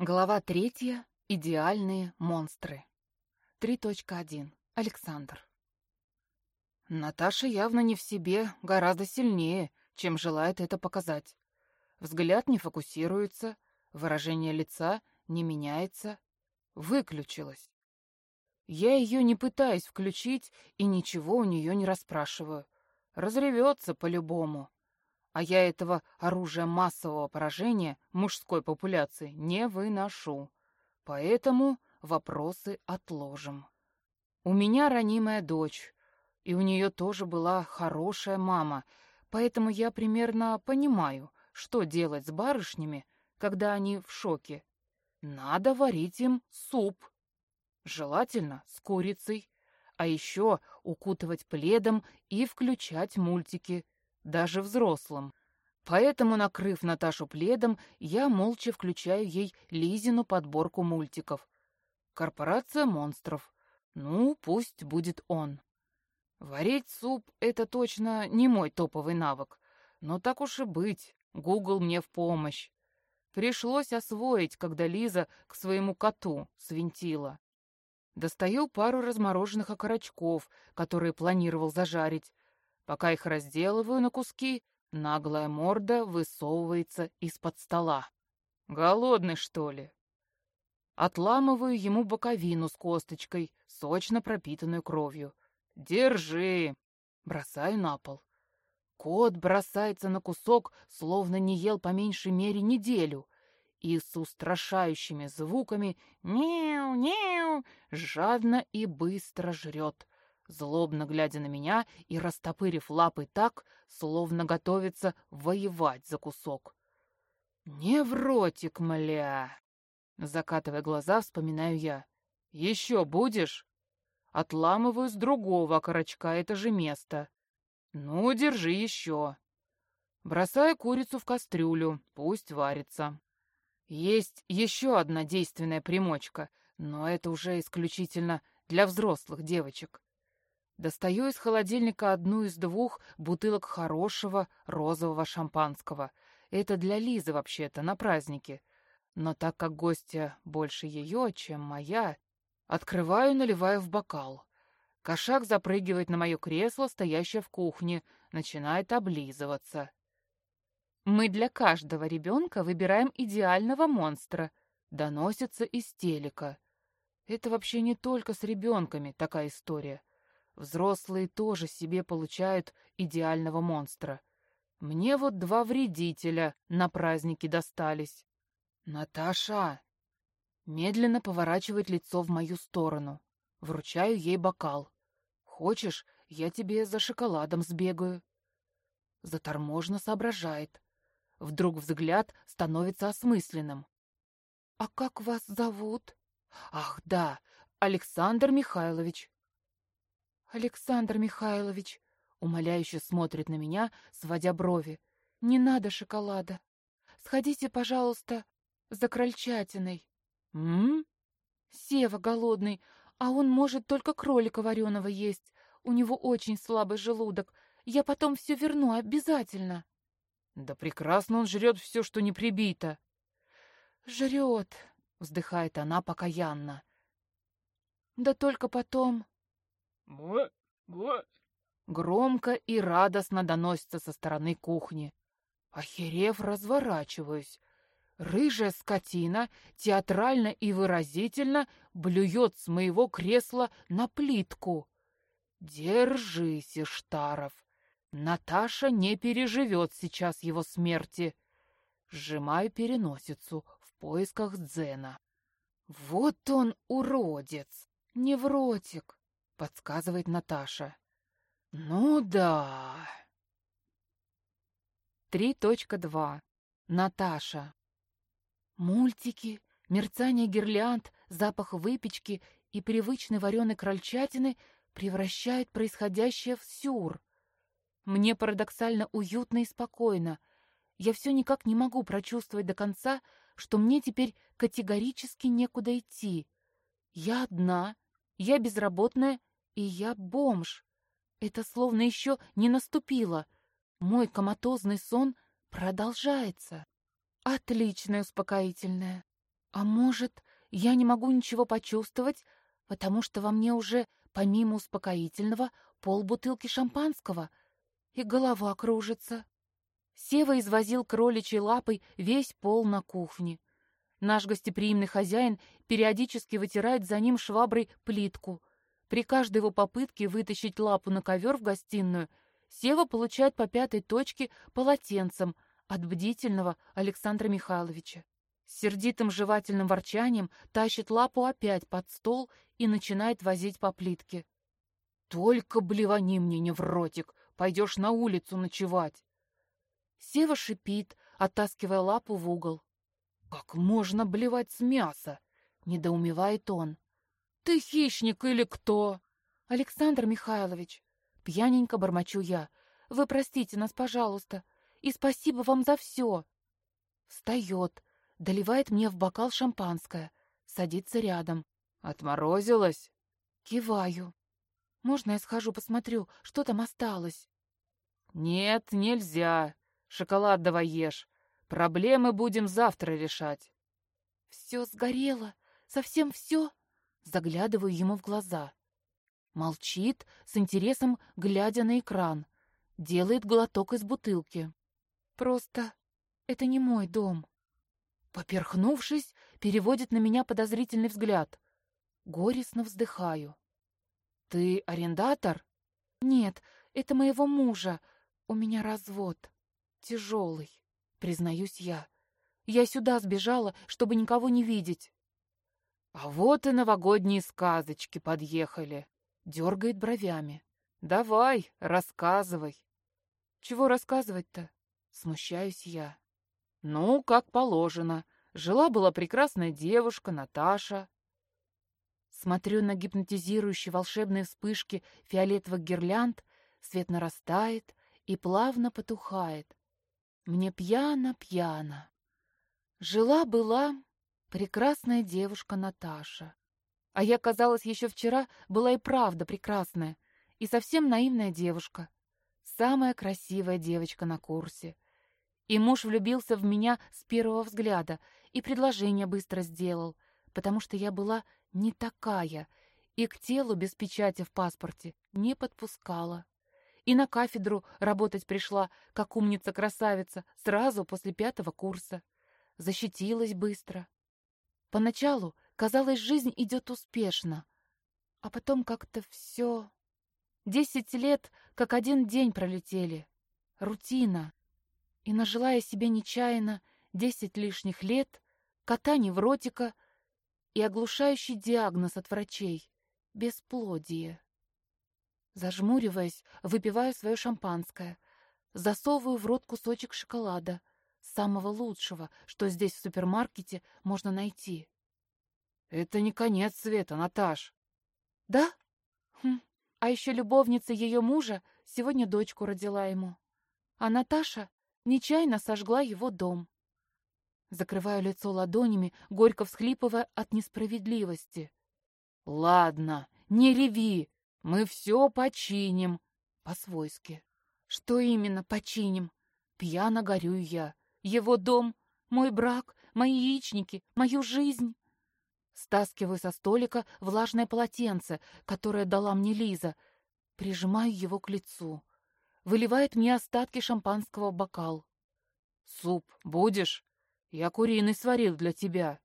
Глава третья. Идеальные монстры. 3.1. Александр. Наташа явно не в себе, гораздо сильнее, чем желает это показать. Взгляд не фокусируется, выражение лица не меняется. Выключилась. Я ее не пытаюсь включить и ничего у нее не расспрашиваю. Разревется по-любому. А я этого оружия массового поражения мужской популяции не выношу. Поэтому вопросы отложим. У меня ранимая дочь, и у нее тоже была хорошая мама, поэтому я примерно понимаю, что делать с барышнями, когда они в шоке. Надо варить им суп. Желательно с курицей. А еще укутывать пледом и включать мультики даже взрослым. Поэтому, накрыв Наташу пледом, я молча включаю ей Лизину подборку мультиков. Корпорация монстров. Ну, пусть будет он. Варить суп — это точно не мой топовый навык. Но так уж и быть, Гугл мне в помощь. Пришлось освоить, когда Лиза к своему коту свинтила. Достаю пару размороженных окорочков, которые планировал зажарить, Пока их разделываю на куски, наглая морда высовывается из-под стола. Голодный, что ли? Отламываю ему боковину с косточкой, сочно пропитанную кровью. «Держи!» Бросаю на пол. Кот бросается на кусок, словно не ел по меньшей мере неделю, и с устрашающими звуками «Неу-неу» жадно и быстро жрет, злобно глядя на меня и растопырив лапы так, словно готовится воевать за кусок. «Невротик, мля!» Закатывая глаза, вспоминаю я. «Еще будешь?» Отламываю с другого окорочка это же место. «Ну, держи еще!» Бросаю курицу в кастрюлю, пусть варится. Есть еще одна действенная примочка, но это уже исключительно для взрослых девочек. Достаю из холодильника одну из двух бутылок хорошего розового шампанского. Это для Лизы вообще-то на празднике. Но так как гостья больше ее, чем моя, открываю и наливаю в бокал. Кошак запрыгивает на мое кресло, стоящее в кухне, начинает облизываться. «Мы для каждого ребенка выбираем идеального монстра», — доносится из телека. Это вообще не только с ребенками такая история. Взрослые тоже себе получают идеального монстра. Мне вот два вредителя на празднике достались. Наташа медленно поворачивает лицо в мою сторону. Вручаю ей бокал. Хочешь, я тебе за шоколадом сбегаю? Заторможенно соображает. Вдруг взгляд становится осмысленным. «А как вас зовут?» «Ах, да, Александр Михайлович. «Александр Михайлович», — умоляюще смотрит на меня, сводя брови, — «не надо шоколада. Сходите, пожалуйста, за крольчатиной». «М?», «Сева голодный, а он может только кролика вареного есть. У него очень слабый желудок. Я потом все верну обязательно». «Да прекрасно он жрет все, что не прибито». «Жрет», — вздыхает она покаянно. «Да только потом. Громко и радостно доносится со стороны кухни. Охерев, разворачиваюсь. Рыжая скотина театрально и выразительно блюет с моего кресла на плитку. Держись, Иштаров. Наташа не переживет сейчас его смерти. Сжимаю переносицу в поисках дзена. Вот он, уродец, невротик. — подсказывает Наташа. «Ну да». 3.2. Наташа. Мультики, мерцание гирлянд, запах выпечки и привычной вареной крольчатины превращают происходящее в сюр. Мне парадоксально уютно и спокойно. Я все никак не могу прочувствовать до конца, что мне теперь категорически некуда идти. Я одна, я безработная, и я бомж. Это словно еще не наступило. Мой коматозный сон продолжается. Отличное успокоительное. А может, я не могу ничего почувствовать, потому что во мне уже, помимо успокоительного, полбутылки шампанского, и голова кружится. Сева извозил кроличьей лапой весь пол на кухне. Наш гостеприимный хозяин периодически вытирает за ним шваброй плитку. При каждой его попытке вытащить лапу на ковер в гостиную, Сева получает по пятой точке полотенцем от бдительного Александра Михайловича. С сердитым жевательным ворчанием тащит лапу опять под стол и начинает возить по плитке. «Только блевани мне не в ротик, пойдешь на улицу ночевать!» Сева шипит, оттаскивая лапу в угол. «Как можно блевать с мяса?» — недоумевает он. «Ты хищник или кто?» «Александр Михайлович!» Пьяненько бормочу я. «Вы простите нас, пожалуйста, и спасибо вам за все!» Встает, доливает мне в бокал шампанское, садится рядом. «Отморозилась?» Киваю. «Можно я схожу посмотрю, что там осталось?» «Нет, нельзя. Шоколад давай ешь. Проблемы будем завтра решать. Все сгорело? Совсем все? Заглядываю ему в глаза. Молчит, с интересом глядя на экран. Делает глоток из бутылки. Просто это не мой дом. Поперхнувшись, переводит на меня подозрительный взгляд. Горестно вздыхаю. «Ты арендатор?» «Нет, это моего мужа. У меня развод. Тяжелый» признаюсь я. Я сюда сбежала, чтобы никого не видеть. А вот и новогодние сказочки подъехали. Дергает бровями. Давай, рассказывай. Чего рассказывать-то? Смущаюсь я. Ну, как положено. Жила-была прекрасная девушка, Наташа. Смотрю на гипнотизирующие волшебные вспышки фиолетовых гирлянд, свет нарастает и плавно потухает. Мне пьяно-пьяно. Жила-была прекрасная девушка Наташа. А я, казалось, еще вчера была и правда прекрасная, и совсем наивная девушка. Самая красивая девочка на курсе. И муж влюбился в меня с первого взгляда и предложение быстро сделал, потому что я была не такая и к телу без печати в паспорте не подпускала и на кафедру работать пришла, как умница-красавица, сразу после пятого курса. Защитилась быстро. Поначалу, казалось, жизнь идет успешно, а потом как-то все... Десять лет, как один день пролетели. Рутина. И нажила я себе нечаянно десять лишних лет, кота невротика и оглушающий диагноз от врачей — бесплодие. Зажмуриваясь, выпиваю свое шампанское. Засовываю в рот кусочек шоколада. Самого лучшего, что здесь в супермаркете можно найти. Это не конец света, Наташ. Да? Хм. А еще любовница ее мужа сегодня дочку родила ему. А Наташа нечаянно сожгла его дом. Закрываю лицо ладонями, горько всхлипывая от несправедливости. «Ладно, не реви!» Мы все починим. По-свойски. Что именно починим? Пьяно горю я. Его дом, мой брак, мои яичники, мою жизнь. Стаскиваю со столика влажное полотенце, которое дала мне Лиза. Прижимаю его к лицу. Выливает мне остатки шампанского в бокал. «Суп будешь? Я куриный сварил для тебя».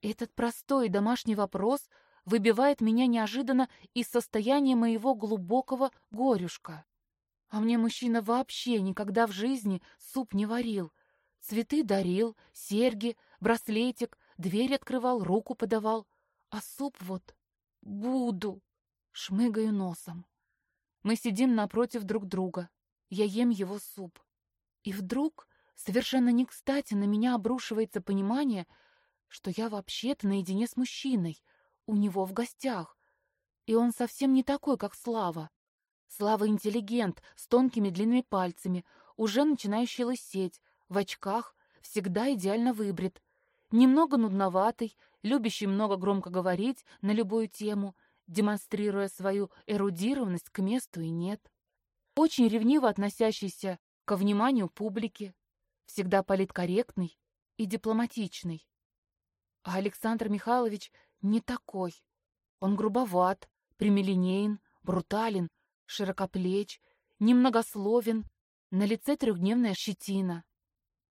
Этот простой домашний вопрос — выбивает меня неожиданно из состояния моего глубокого горюшка. А мне мужчина вообще никогда в жизни суп не варил. Цветы дарил, серьги, браслетик, дверь открывал, руку подавал. А суп вот буду. Шмыгаю носом. Мы сидим напротив друг друга. Я ем его суп. И вдруг, совершенно не кстати, на меня обрушивается понимание, что я вообще-то наедине с мужчиной — у него в гостях. И он совсем не такой, как Слава. Слава интеллигент, с тонкими длинными пальцами, уже начинающий лысеть, в очках, всегда идеально выбрит. Немного нудноватый, любящий много громко говорить на любую тему, демонстрируя свою эрудированность к месту и нет. Очень ревниво относящийся ко вниманию публики, всегда политкорректный и дипломатичный. А Александр Михайлович не такой. Он грубоват, прямолинеен, брутален, широкоплеч, немногословен, на лице трехдневная щетина.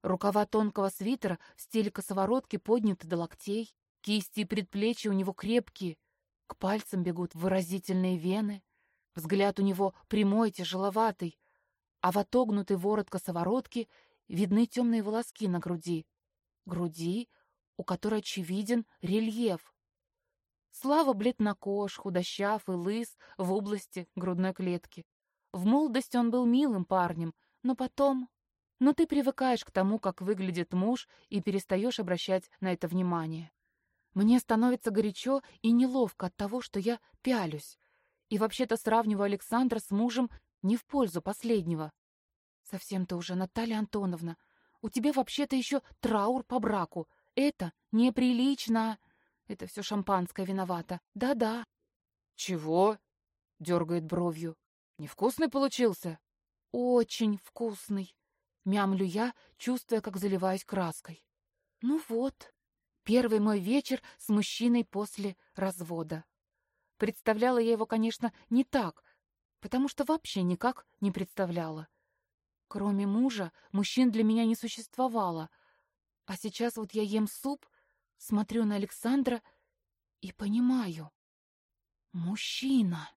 Рукава тонкого свитера в стиле косоворотки подняты до локтей, кисти и предплечья у него крепкие, к пальцам бегут выразительные вены, взгляд у него прямой, тяжеловатый, а в отогнутой ворот косоворотки видны темные волоски на груди. Груди, у которой очевиден рельеф. Слава бледнокож, худощав и лыс в области грудной клетки. В молодости он был милым парнем, но потом... Но ты привыкаешь к тому, как выглядит муж, и перестаешь обращать на это внимание. Мне становится горячо и неловко от того, что я пялюсь. И вообще-то сравниваю Александра с мужем не в пользу последнего. Совсем ты уже, Наталья Антоновна. У тебя вообще-то еще траур по браку. Это неприлично. Это все шампанское виновато. Да-да. Чего? Дергает бровью. Невкусный получился? Очень вкусный. Мямлю я, чувствуя, как заливаюсь краской. Ну вот, первый мой вечер с мужчиной после развода. Представляла я его, конечно, не так, потому что вообще никак не представляла. Кроме мужа, мужчин для меня не существовало. А сейчас вот я ем суп, смотрю на Александра и понимаю. Мужчина.